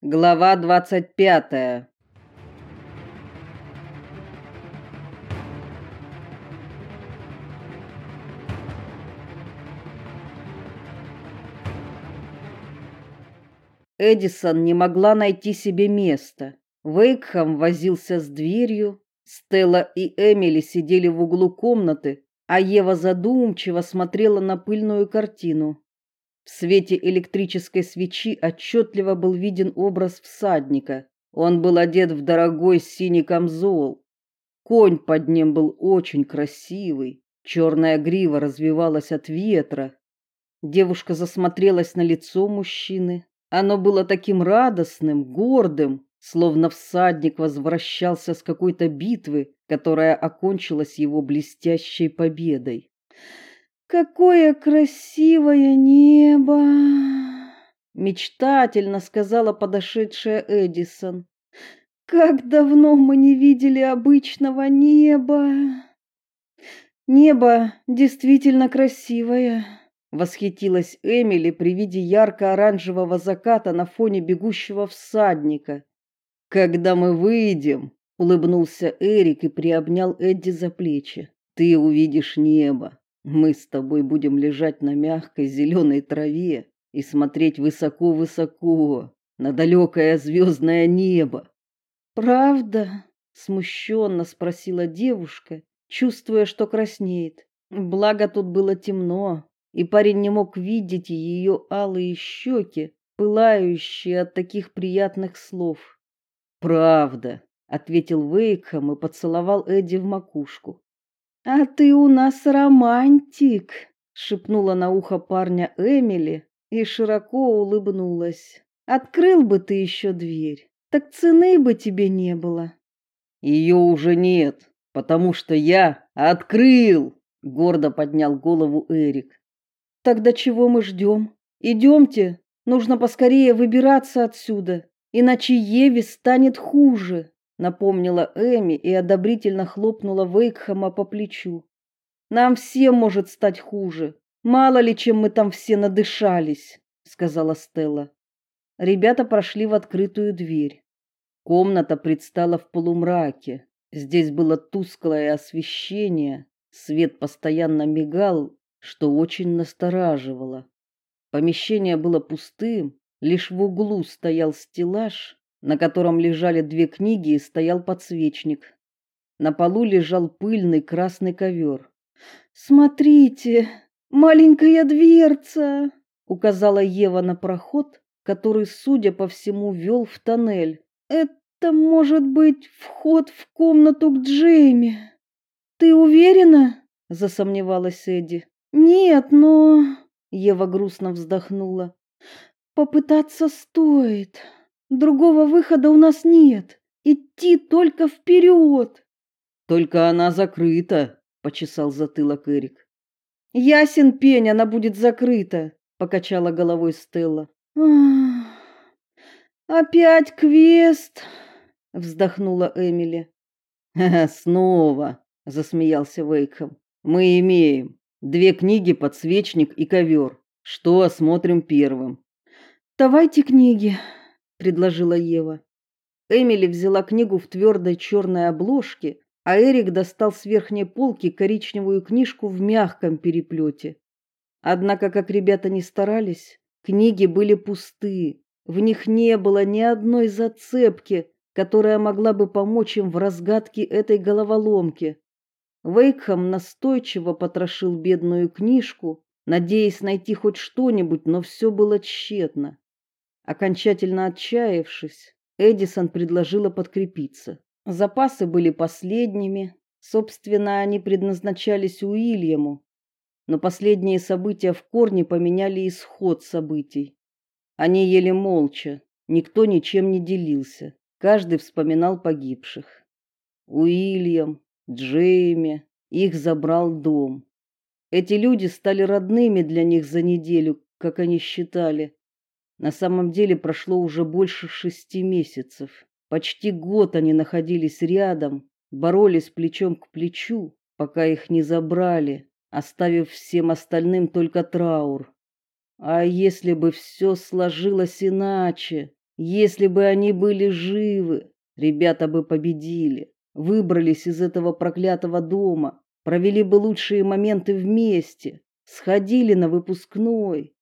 Глава двадцать пятая. Эдисон не могла найти себе места. Вейкхам возился с дверью, Стелла и Эмили сидели в углу комнаты, а Ева задумчиво смотрела на пыльную картину. В свете электрической свечи отчетливо был виден образ всадника. Он был одет в дорогой синий камзол. Конь под ним был очень красивый. Черная грива развивалась от ветра. Девушка засмотрелась на лицо мужчины. Оно было таким радостным, гордым, словно всадник возвращался с какой-то битвы, которая окончилась его блестящей победой. Какое красивое небо, мечтательно сказала подошедшая Эдисон. Как давно мы не видели обычного неба. Небо действительно красивое, восхитилась Эмили при виде ярко-оранжевого заката на фоне бегущего всадника. Когда мы выйдем, улыбнулся Эрик и приобнял Эдди за плечи. Ты увидишь небо. Мы с тобой будем лежать на мягкой зеленой траве и смотреть высоко-высоко на далекое звездное небо. Правда? смущенно спросила девушка, чувствуя, что краснеет. Благо тут было темно, и парень не мог видеть ее алые щеки, пылающие от таких приятных слов. Правда, ответил Вейкхам и поцеловал Эдди в макушку. А ты у нас романтик, шепнула на ухо парня Эмили и широко улыбнулась. Открыл бы ты еще дверь, так цены бы тебе не было. Ее уже нет, потому что я открыл, гордо поднял голову Эрик. Тогда чего мы ждем? Идемте, нужно поскорее выбираться отсюда, иначе Еве станет хуже напомнила Эми и одобрительно хлопнула Вейкхэма по плечу. Нам всем может стать хуже. Мало ли чем мы там все надышались, сказала Стелла. Ребята прошли в открытую дверь. Комната предстала в полумраке. Здесь было тусклое освещение, свет постоянно мигал, что очень настораживало. Помещение было пустым, лишь в углу стоял стеллаж, на котором лежали две книги и стоял подсвечник. На полу лежал пыльный красный ковер. Смотрите, маленькая дверца, указала Ева на проход, который, судя по всему, вел в тоннель. Это может быть вход в комнату к Джейми. Ты уверена? засомневалась Эдди. Нет, но Ева грустно вздохнула. Попытаться стоит. Другого выхода у нас нет. Идти только вперед. Только она закрыта, почесал затылок Эрик. Ясен пень, она будет закрыта, покачала головой Стелла. Опять квест, вздохнула Эмили. Снова, засмеялся Вейкхэм. Мы имеем две книги, подсвечник и ковер. Что осмотрим первым? Давайте книги, предложила Ева. Эмили взяла книгу в твердой черной обложке, а Эрик достал с верхней полки коричневую книжку в мягком переплете. Однако, как ребята не старались, книги были пусты. В них не было ни одной зацепки, которая могла бы помочь им в разгадке этой головоломки. Вейкхам настойчиво потрошил бедную книжку, надеясь найти хоть что-нибудь, но все было тщетно. Окончательно отчаявшись, Эдисон предложила подкрепиться. Запасы были последними, собственно, они предназначались Уильяму, но последние события в корне поменяли исход событий. Они ели молча, никто ничем не делился, каждый вспоминал погибших. Уильям, Джейми, их забрал дом. Эти люди стали родными для них за неделю, как они считали. На самом деле прошло уже больше шести месяцев. Почти год они находились рядом, боролись плечом к плечу, пока их не забрали, оставив всем остальным только траур. А если бы все сложилось иначе, Если бы они были живы, ребята бы победили, выбрались из этого проклятого дома, провели бы лучшие моменты вместе, сходили на выпускной.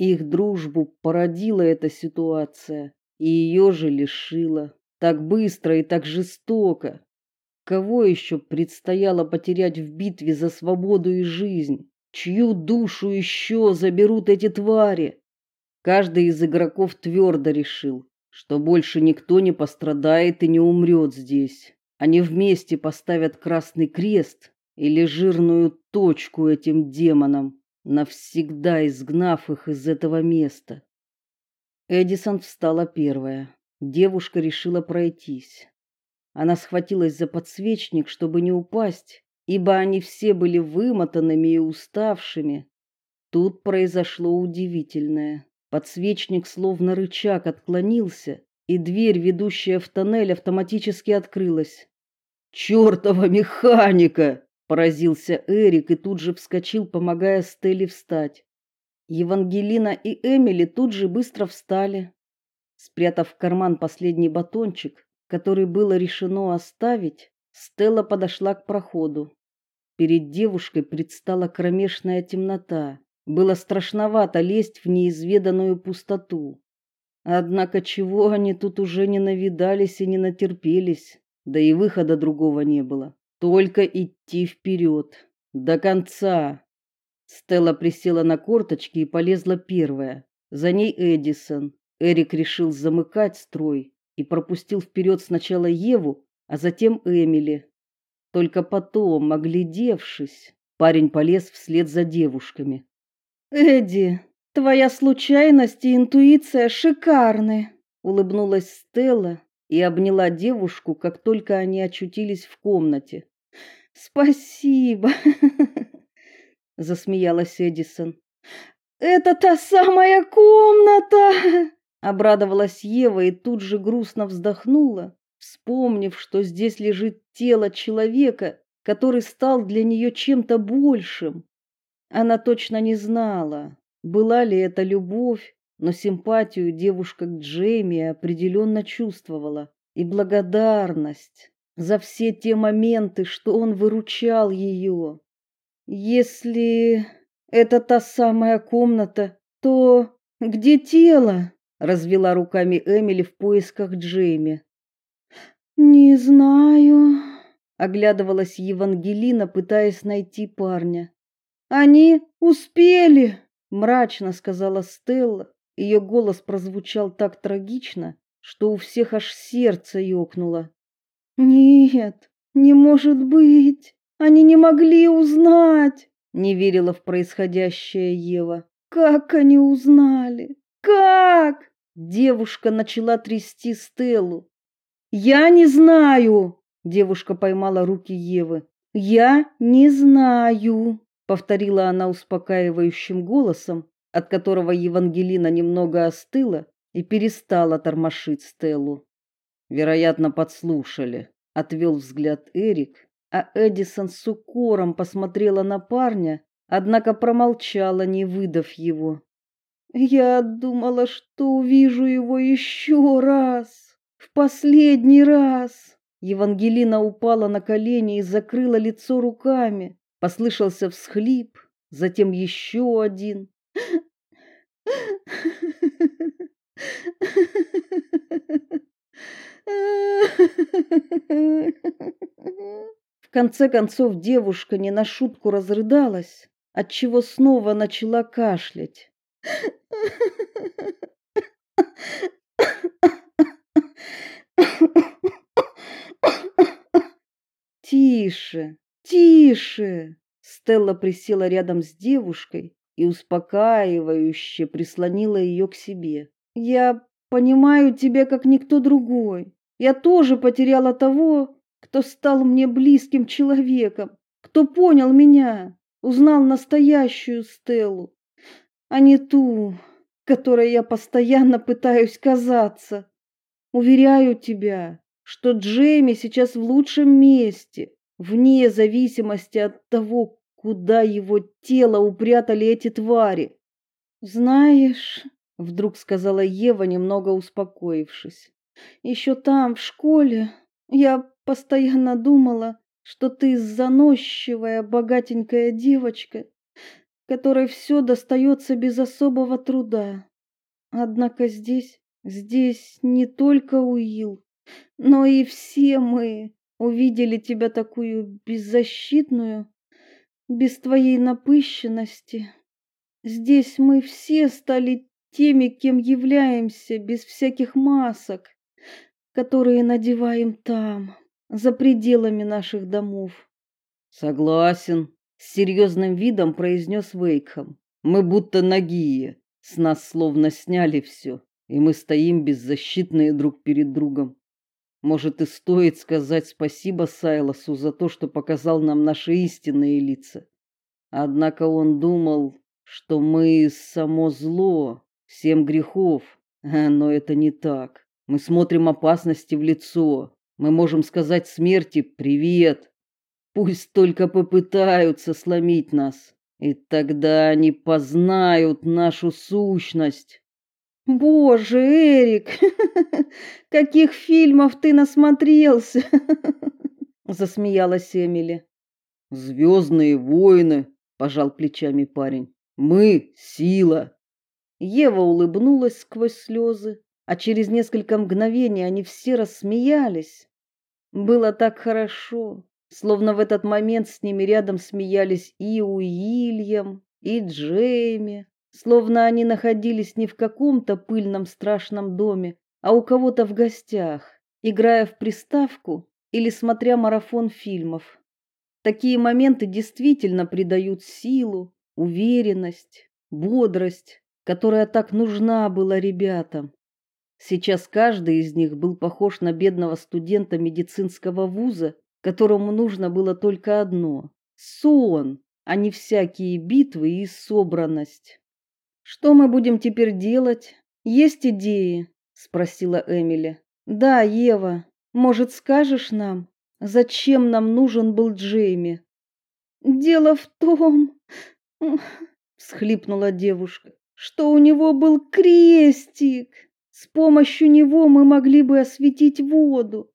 Их дружбу породила эта ситуация, и ее же лишила. Так быстро и так жестоко. Кого еще предстояло потерять в битве за свободу и жизнь? Чью душу еще заберут эти твари? Каждый из игроков твердо решил, что больше никто не пострадает и не умрет здесь. Они вместе поставят красный крест или жирную точку этим демонам, навсегда изгнав их из этого места. Эдисон встала первая. Девушка решила пройтись. Она схватилась за подсвечник, чтобы не упасть, ибо они все были вымотанными и уставшими. Тут произошло удивительное. Подсвечник словно рычаг отклонился, и дверь, ведущая в тоннель, автоматически открылась. «Чёртова механика!» – поразился Эрик и тут же вскочил, помогая Стелле встать. Евангелина и Эмили тут же быстро встали. Спрятав в карман последний батончик, который было решено оставить, Стелла подошла к проходу. Перед девушкой предстала кромешная темнота. Было страшновато лезть в неизведанную пустоту. Однако чего они тут уже не навидались и не натерпелись, да и выхода другого не было. Только идти вперед, до конца. Стелла присела на корточки и полезла первая. За ней Эдисон. Эрик решил замыкать строй и пропустил вперед сначала Еву, а затем Эмили. Только потом, оглядевшись, парень полез вслед за девушками. Эдди, твоя случайность и интуиция шикарны, улыбнулась Стелла и обняла девушку, как только они очутились в комнате. Спасибо, засмеялась Эдисон. Это та самая комната, обрадовалась Ева и тут же грустно вздохнула, вспомнив, что здесь лежит тело человека, который стал для нее чем-то большим. Она точно не знала, была ли это любовь, но симпатию девушка к Джейми определенно чувствовала и благодарность за все те моменты, что он выручал ее. Если это та самая комната, то где тело? развела руками Эмили в поисках Джейми. Не знаю, оглядывалась Евангелина, пытаясь найти парня. Они успели, мрачно сказала Стелла. Ее голос прозвучал так трагично, что у всех аж сердце ёкнуло. Нет, не может быть. Они не могли узнать, не верила в происходящее Ева. Как они узнали? Как? Девушка начала трясти Стеллу. Я не знаю, девушка поймала руки Евы. Я не знаю повторила она успокаивающим голосом, от которого Евангелина немного остыла и перестала тормошить Стеллу. Вероятно, подслушали, отвел взгляд Эрик, а Эдисон с укором посмотрела на парня, однако промолчала, не выдав его. Я думала, что увижу его еще раз, в последний раз. Евангелина упала на колени и закрыла лицо руками. Послышался всхлип, затем еще один. В конце концов девушка не на шутку разрыдалась, отчего снова начала кашлять. Тише, Тише. Стелла присела рядом с девушкой и успокаивающе прислонила ее к себе. Я понимаю тебя как никто другой. Я тоже потеряла того, кто стал мне близким человеком, кто понял меня, узнал настоящую Стеллу, а не ту, которой я постоянно пытаюсь казаться. Уверяю тебя, что Джейми сейчас в лучшем месте вне зависимости от того, куда его тело упрятали эти твари. Знаешь, вдруг сказала Ева, немного успокоившись. Еще там, в школе, я постоянно думала, что ты заносчивая, богатенькая девочка, которой все достается без особого труда. Однако здесь, здесь не только Уилл, но и все мы увидели тебя такую беззащитную, без твоей напыщенности. Здесь мы все стали теми, кем являемся, без всяких масок, которые надеваем там, за пределами наших домов. Согласен, с серьезным видом произнес Вейкхам. Мы будто нагие, с нас словно сняли все, и мы стоим беззащитные друг перед другом. Может, и стоит сказать спасибо Сайлосу за то, что показал нам наши истинные лица. Однако он думал, что мы само зло, семь грехов. Но это не так. Мы смотрим опасности в лицо. Мы можем сказать смерти привет. Пусть только попытаются сломить нас, и тогда они познают нашу сущность. Боже, Эрик, каких фильмов ты насмотрелся? Засмеялась Эмили. Звездные войны, пожал плечами парень. Мы сила. Ева улыбнулась сквозь слезы, а через несколько мгновений они все рассмеялись. Было так хорошо, словно в этот момент с ними рядом смеялись и Уильям, и Джейми, словно они находились не в каком-то пыльном страшном доме, а у кого-то в гостях, играя в приставку или смотря марафон фильмов. Такие моменты действительно придают силу, уверенность, бодрость, которая так нужна была ребятам. Сейчас каждый из них был похож на бедного студента медицинского вуза, которому нужно было только одно сон, а не всякие битвы и собранность. Что мы будем теперь делать? Есть идеи? спросила Эмили. Да, Ева, может, скажешь нам, зачем нам нужен был Джейми? Дело в том, всхлипнула девушка, что у него был крестик. С помощью него мы могли бы осветить воду.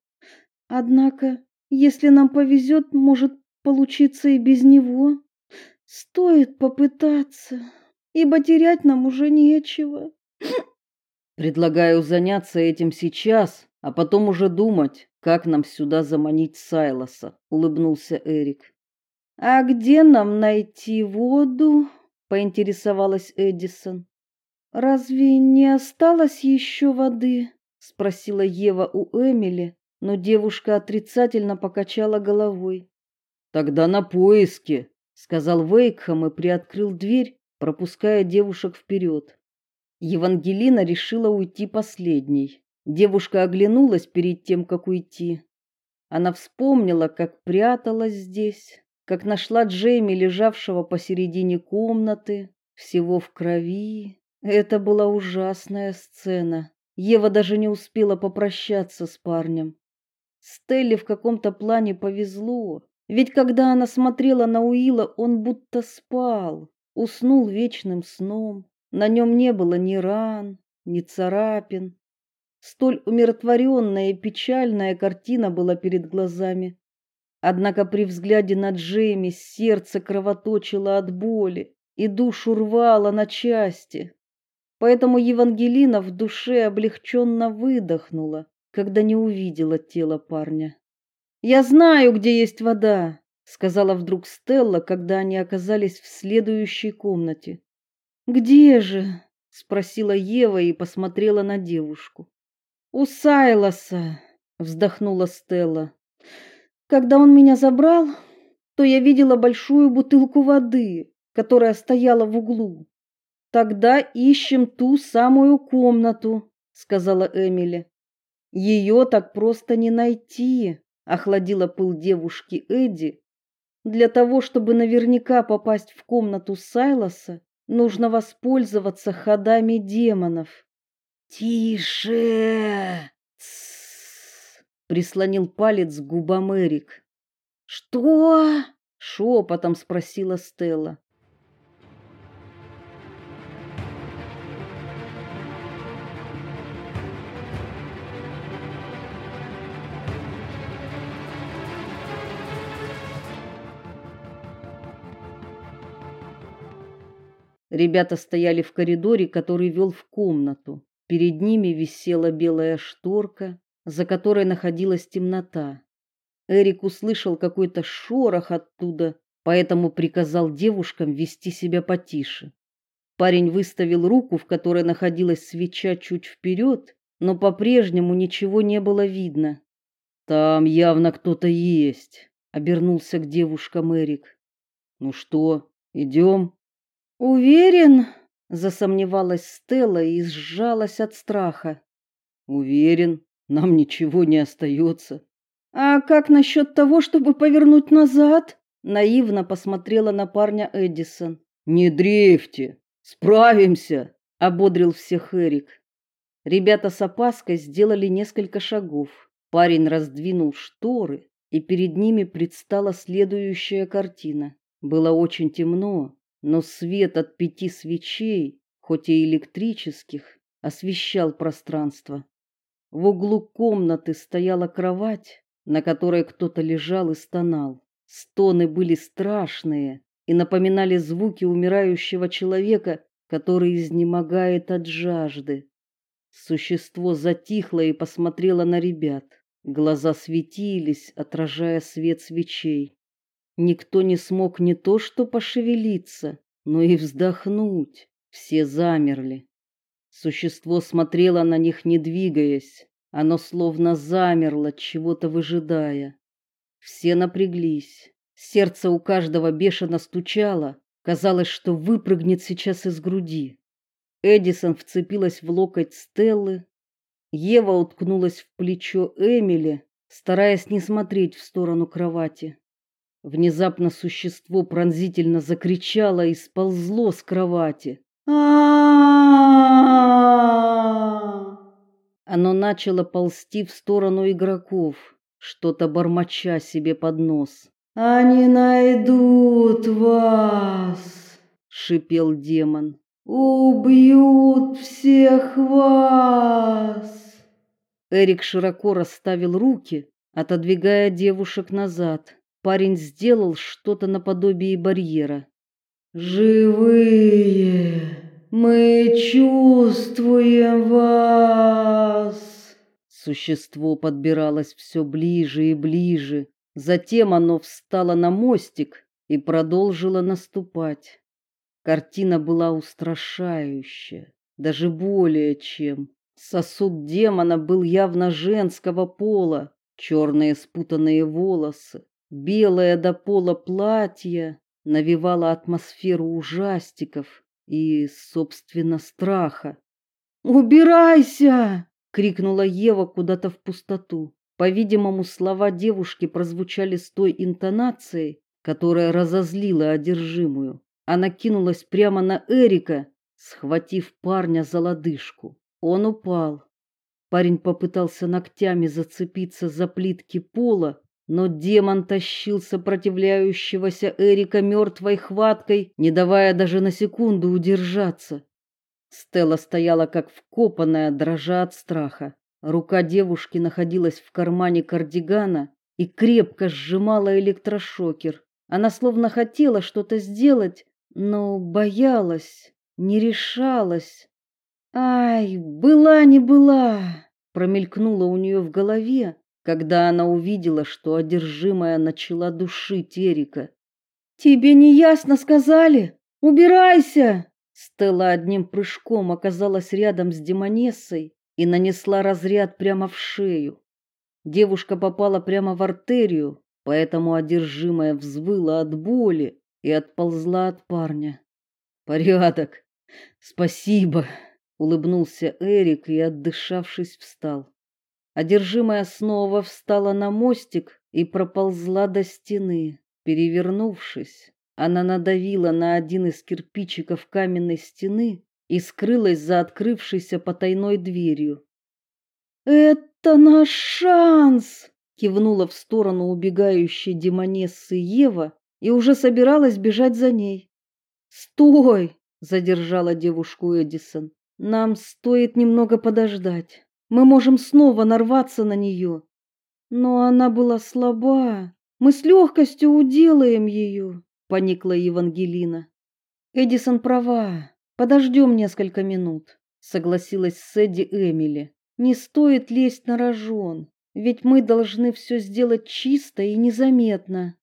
Однако, если нам повезет, может получиться и без него. Стоит попытаться ибо терять нам уже нечего. Предлагаю заняться этим сейчас, а потом уже думать, как нам сюда заманить Сайлоса, улыбнулся Эрик. А где нам найти воду? поинтересовалась Эдисон. Разве не осталось еще воды? спросила Ева у Эмили, но девушка отрицательно покачала головой. Тогда на поиски, сказал Вейкхам и приоткрыл дверь, пропуская девушек вперед. Евангелина решила уйти последней. Девушка оглянулась перед тем, как уйти. Она вспомнила, как пряталась здесь, как нашла Джейми, лежавшего посередине комнаты, всего в крови. Это была ужасная сцена. Ева даже не успела попрощаться с парнем. Стелле в каком-то плане повезло, ведь когда она смотрела на Уила, он будто спал уснул вечным сном. На нем не было ни ран, ни царапин. Столь умиротворенная и печальная картина была перед глазами. Однако при взгляде на Джейми сердце кровоточило от боли и душу рвало на части. Поэтому Евангелина в душе облегченно выдохнула, когда не увидела тело парня. Я знаю, где есть вода, сказала вдруг Стелла, когда они оказались в следующей комнате. Где же? спросила Ева и посмотрела на девушку. У Сайлоса, вздохнула Стелла. Когда он меня забрал, то я видела большую бутылку воды, которая стояла в углу. Тогда ищем ту самую комнату, сказала Эмили. Ее так просто не найти, охладила пыл девушки Эдди, для того, чтобы наверняка попасть в комнату Сайлоса, нужно воспользоваться ходами демонов. Тише! прислонил палец к губам Эрик. Что? шепотом спросила Стелла. Ребята стояли в коридоре, который вел в комнату. Перед ними висела белая шторка, за которой находилась темнота. Эрик услышал какой-то шорох оттуда, поэтому приказал девушкам вести себя потише. Парень выставил руку, в которой находилась свеча, чуть вперед, но по-прежнему ничего не было видно. Там явно кто-то есть, обернулся к девушкам Эрик. Ну что, идем?» Уверен, засомневалась Стелла и сжалась от страха. Уверен, нам ничего не остается. А как насчет того, чтобы повернуть назад? Наивно посмотрела на парня Эдисон. Не дрейфьте, справимся, ободрил всех Эрик. Ребята с опаской сделали несколько шагов. Парень раздвинул шторы, и перед ними предстала следующая картина. Было очень темно, но свет от пяти свечей, хоть и электрических, освещал пространство. В углу комнаты стояла кровать, на которой кто-то лежал и стонал. Стоны были страшные и напоминали звуки умирающего человека, который изнемогает от жажды. Существо затихло и посмотрело на ребят. Глаза светились, отражая свет свечей. Никто не смог не то что пошевелиться, но и вздохнуть. Все замерли. Существо смотрело на них, не двигаясь. Оно словно замерло, чего-то выжидая. Все напряглись. Сердце у каждого бешено стучало. Казалось, что выпрыгнет сейчас из груди. Эдисон вцепилась в локоть Стеллы, Ева уткнулась в плечо Эмили, стараясь не смотреть в сторону кровати. Внезапно существо пронзительно закричало и сползло с кровати. Оно начало ползти в сторону игроков, что-то бормоча себе под нос. Они найдут вас, шипел демон. Убьют всех вас. Эрик широко расставил руки, отодвигая девушек назад. Парень сделал что-то наподобие барьера. Живые, мы чувствуем вас. Существо подбиралось все ближе и ближе. Затем оно встало на мостик и продолжило наступать. Картина была устрашающая, даже более чем. Сосуд демона был явно женского пола, черные спутанные волосы, белое до пола платье навевало атмосферу ужастиков и, собственно, страха. "Убирайся!" крикнула Ева куда-то в пустоту. По-видимому, слова девушки прозвучали с той интонацией, которая разозлила одержимую. Она кинулась прямо на Эрика, схватив парня за лодыжку. Он упал. Парень попытался ногтями зацепиться за плитки пола, но демон тащил сопротивляющегося Эрика мертвой хваткой, не давая даже на секунду удержаться. Стелла стояла как вкопанная, дрожа от страха. Рука девушки находилась в кармане кардигана и крепко сжимала электрошокер. Она словно хотела что-то сделать, но боялась, не решалась. Ай, была не была, промелькнуло у нее в голове, когда она увидела, что одержимая начала душить Эрика. Тебе не ясно сказали? Убирайся. Стелла одним прыжком оказалась рядом с демонессой и нанесла разряд прямо в шею. Девушка попала прямо в артерию, поэтому одержимая взвыла от боли и отползла от парня. Порядок. Спасибо, улыбнулся Эрик и, отдышавшись, встал. Одержимая снова встала на мостик и проползла до стены. Перевернувшись, она надавила на один из кирпичиков каменной стены и скрылась за открывшейся потайной дверью. Это наш шанс, кивнула в сторону убегающей демонессы Ева и уже собиралась бежать за ней. "Стой!" задержала девушку Эдисон. "Нам стоит немного подождать. Мы можем снова нарваться на нее. Но она была слаба. Мы с легкостью уделаем ее», — поникла Евангелина. Эдисон права. Подождем несколько минут, согласилась с Эмили. Не стоит лезть на рожон, ведь мы должны все сделать чисто и незаметно.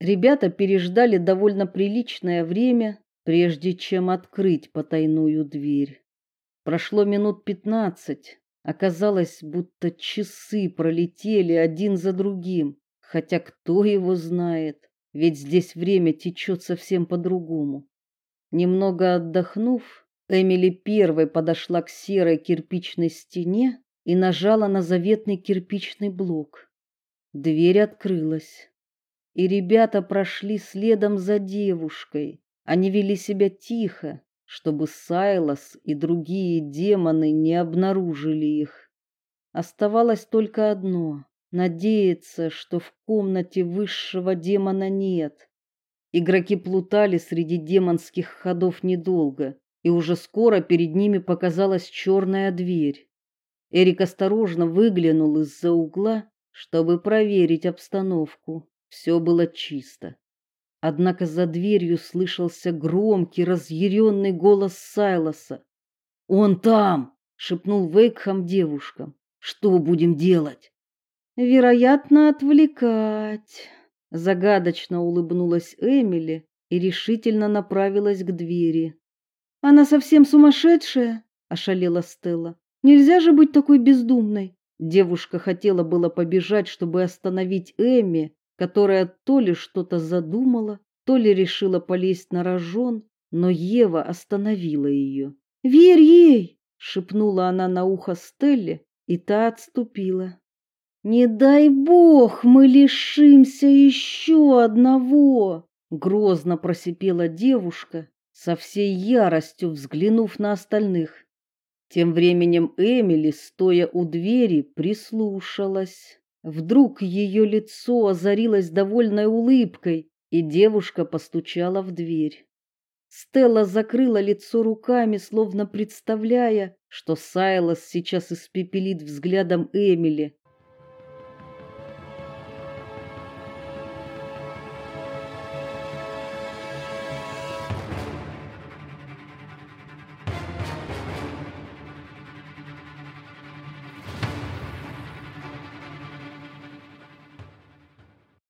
Ребята переждали довольно приличное время, прежде чем открыть потайную дверь. Прошло минут пятнадцать. Оказалось, будто часы пролетели один за другим, хотя кто его знает, ведь здесь время течет совсем по-другому. Немного отдохнув, Эмили первой подошла к серой кирпичной стене и нажала на заветный кирпичный блок. Дверь открылась, и ребята прошли следом за девушкой. Они вели себя тихо, чтобы Сайлас и другие демоны не обнаружили их. Оставалось только одно надеяться, что в комнате высшего демона нет. Игроки плутали среди демонских ходов недолго, и уже скоро перед ними показалась черная дверь. Эрик осторожно выглянул из-за угла, чтобы проверить обстановку. Все было чисто. Однако за дверью слышался громкий, разъяренный голос Сайлоса. "Он там", шепнул Вейкхам девушкам. "Что будем делать?" "Вероятно, отвлекать", загадочно улыбнулась Эмили и решительно направилась к двери. "Она совсем сумасшедшая?" ошалела Стелла. "Нельзя же быть такой бездумной". Девушка хотела было побежать, чтобы остановить Эми, которая то ли что-то задумала, то ли решила полезть на рожон, но Ева остановила ее. "Верь ей", шепнула она на ухо Стелле, и та отступила. "Не дай бог, мы лишимся еще одного", грозно просипела девушка, со всей яростью взглянув на остальных. Тем временем Эмили, стоя у двери, прислушалась. Вдруг ее лицо озарилось довольной улыбкой, и девушка постучала в дверь. Стелла закрыла лицо руками, словно представляя, что Сайлас сейчас испепелит взглядом Эмили.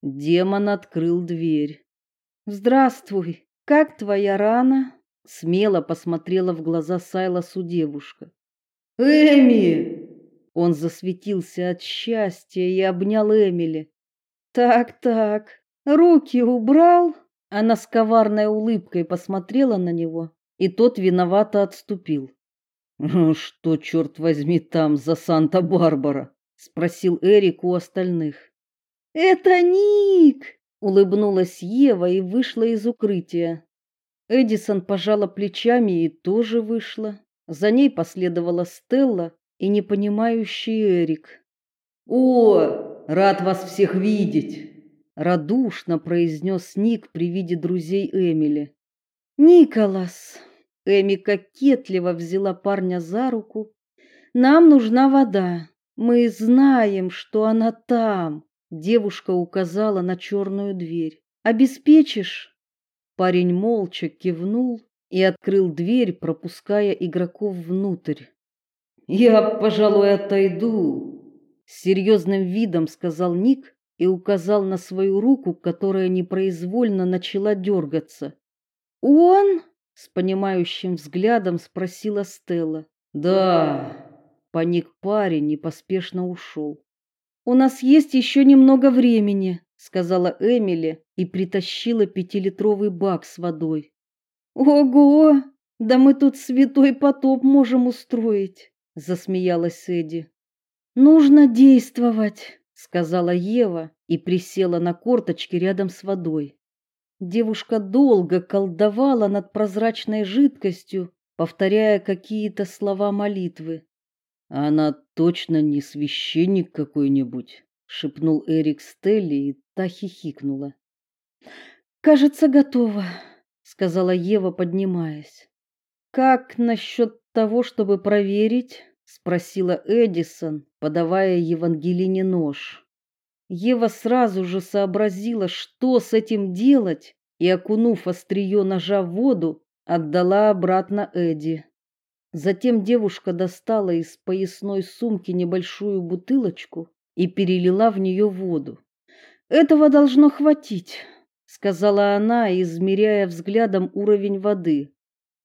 Демон открыл дверь. "Здравствуй. Как твоя рана?" смело посмотрела в глаза Сайласу девушка. "Эми!" Он засветился от счастья и обнял Эмили. "Так-так, руки убрал?" Она с коварной улыбкой посмотрела на него, и тот виновато отступил. «Ну что, черт возьми, там за Санта-Барбара?" спросил Эрик у остальных. Это Ник, улыбнулась Ева и вышла из укрытия. Эдисон пожала плечами и тоже вышла. За ней последовала Стелла и непонимающий Эрик. "О, рад вас всех видеть", радушно произнес Ник при виде друзей Эмили. "Николас", Эми кокетливо взяла парня за руку. "Нам нужна вода. Мы знаем, что она там". Девушка указала на черную дверь. Обеспечишь? Парень молча кивнул и открыл дверь, пропуская игроков внутрь. Я, пожалуй, отойду, с серьезным видом сказал Ник и указал на свою руку, которая непроизвольно начала дергаться. Он с понимающим взглядом спросила Стелла. Да, паник парень и поспешно ушел. У нас есть еще немного времени, сказала Эмили и притащила пятилитровый бак с водой. Ого, да мы тут святой потоп можем устроить, засмеялась Эди. Нужно действовать, сказала Ева и присела на корточки рядом с водой. Девушка долго колдовала над прозрачной жидкостью, повторяя какие-то слова молитвы. Она точно не священник какой-нибудь, шепнул Эрик Стелли, и та хихикнула. Кажется, готова, сказала Ева, поднимаясь. Как насчет того, чтобы проверить? спросила Эдисон, подавая Евангелине нож. Ева сразу же сообразила, что с этим делать, и, окунув острие ножа в воду, отдала обратно Эдди. Затем девушка достала из поясной сумки небольшую бутылочку и перелила в нее воду. Этого должно хватить, сказала она, измеряя взглядом уровень воды.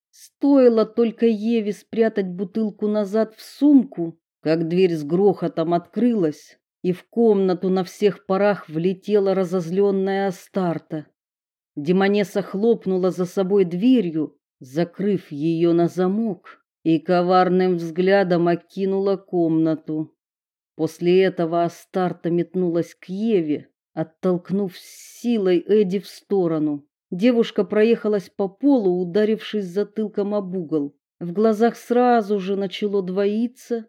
Стоило только Еве спрятать бутылку назад в сумку, как дверь с грохотом открылась, и в комнату на всех парах влетела разозленная Астарта. Демонесса хлопнула за собой дверью, закрыв ее на замок, и коварным взглядом окинула комнату. После этого Астарта метнулась к Еве, оттолкнув силой Эди в сторону. Девушка проехалась по полу, ударившись затылком об угол. В глазах сразу же начало двоиться.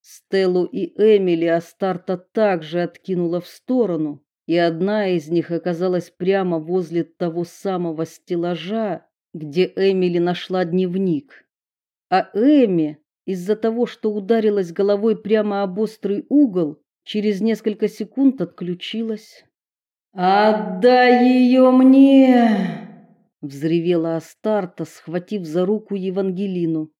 Стеллу и Эмили Астарта также откинула в сторону, и одна из них оказалась прямо возле того самого стеллажа, где Эмили нашла дневник. А Эми, из-за того, что ударилась головой прямо об острый угол, через несколько секунд отключилась. «Отдай ее мне!» — взревела Астарта, схватив за руку Евангелину.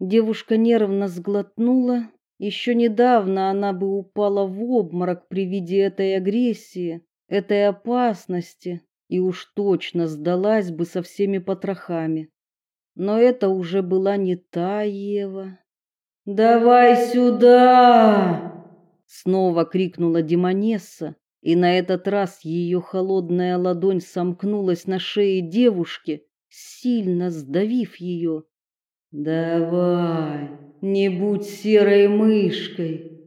Девушка нервно сглотнула. Еще недавно она бы упала в обморок при виде этой агрессии, этой опасности, и уж точно сдалась бы со всеми потрохами. Но это уже была не та Ева. «Давай сюда!» Снова крикнула Демонесса, и на этот раз ее холодная ладонь сомкнулась на шее девушки, сильно сдавив ее. «Давай, не будь серой мышкой.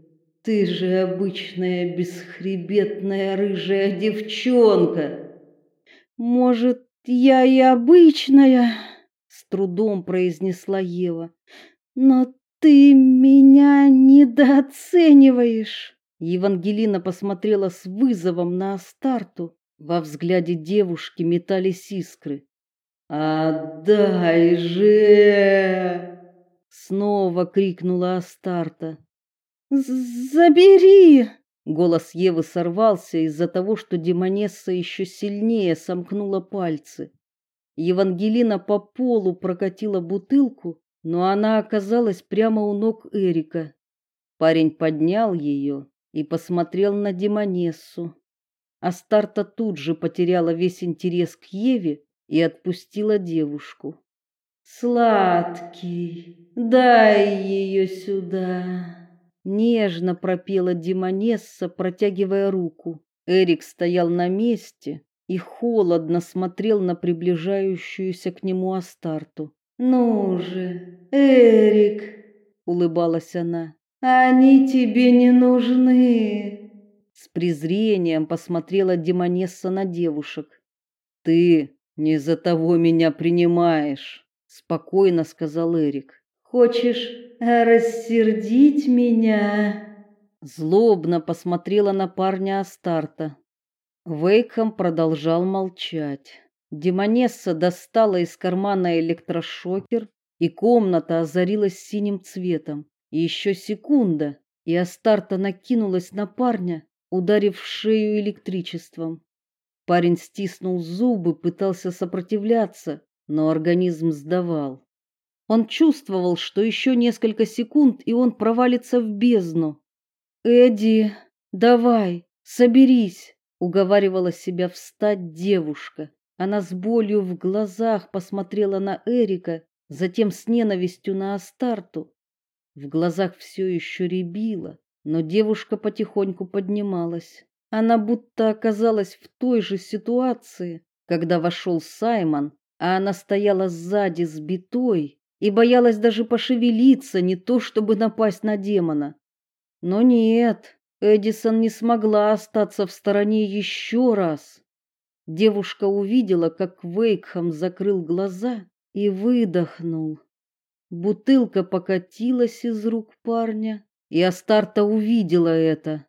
Ты же обычная бесхребетная рыжая девчонка. Может, я и обычная?» Трудом произнесла Ева. «Но ты меня недооцениваешь!» Евангелина посмотрела с вызовом на Астарту. Во взгляде девушки метались искры. «Отдай же!» Снова крикнула Астарта. «Забери!» Голос Евы сорвался из-за того, что демонесса еще сильнее сомкнула пальцы. Евангелина по полу прокатила бутылку, но она оказалась прямо у ног Эрика. Парень поднял ее и посмотрел на демонессу. Астарта тут же потеряла весь интерес к Еве и отпустила девушку. Сладкий, дай ее сюда, нежно пропела демонесса, протягивая руку. Эрик стоял на месте и холодно смотрел на приближающуюся к нему Астарту. "Ну же, Эрик", улыбалась она. Они тебе не нужны. С презрением посмотрела демонесса на девушек. Ты не за того меня принимаешь, спокойно сказал Эрик. Хочешь рассердить меня? Злобно посмотрела на парня Астарта. Вейкхам продолжал молчать. Демонесса достала из кармана электрошокер, и комната озарилась синим цветом. Еще секунда, и Астарта накинулась на парня, ударив в шею электричеством. Парень стиснул зубы, пытался сопротивляться, но организм сдавал. Он чувствовал, что еще несколько секунд, и он провалится в бездну. "Эдди, давай, соберись", уговаривала себя встать девушка. Она с болью в глазах посмотрела на Эрика, затем с ненавистью на Астарту. В глазах все еще рябило, но девушка потихоньку поднималась. Она будто оказалась в той же ситуации, когда вошел Саймон, а она стояла сзади сбитой и боялась даже пошевелиться, не то чтобы напасть на демона. Но нет, Эдисон не смогла остаться в стороне еще раз. Девушка увидела, как Вейкхам закрыл глаза и выдохнул. Бутылка покатилась из рук парня, и Астарта увидела это.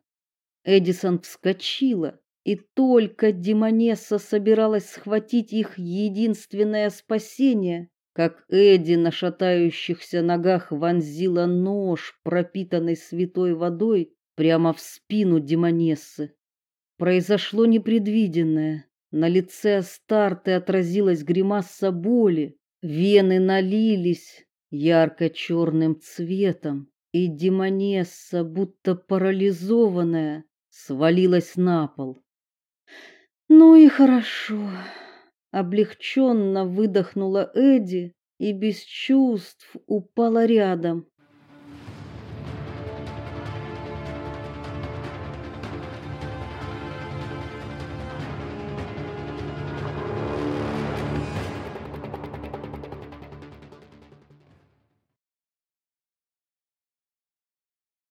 Эдисон вскочила, и только Демонесса собиралась схватить их единственное спасение, как Эди на шатающихся ногах вонзила нож, пропитанный святой водой, прямо в спину Демонессы. Произошло непредвиденное. На лице Астарты отразилась гримаса боли, вены налились ярко черным цветом, и демонесса, будто парализованная, свалилась на пол. Ну и хорошо. Облегченно выдохнула Эдди и без чувств упала рядом.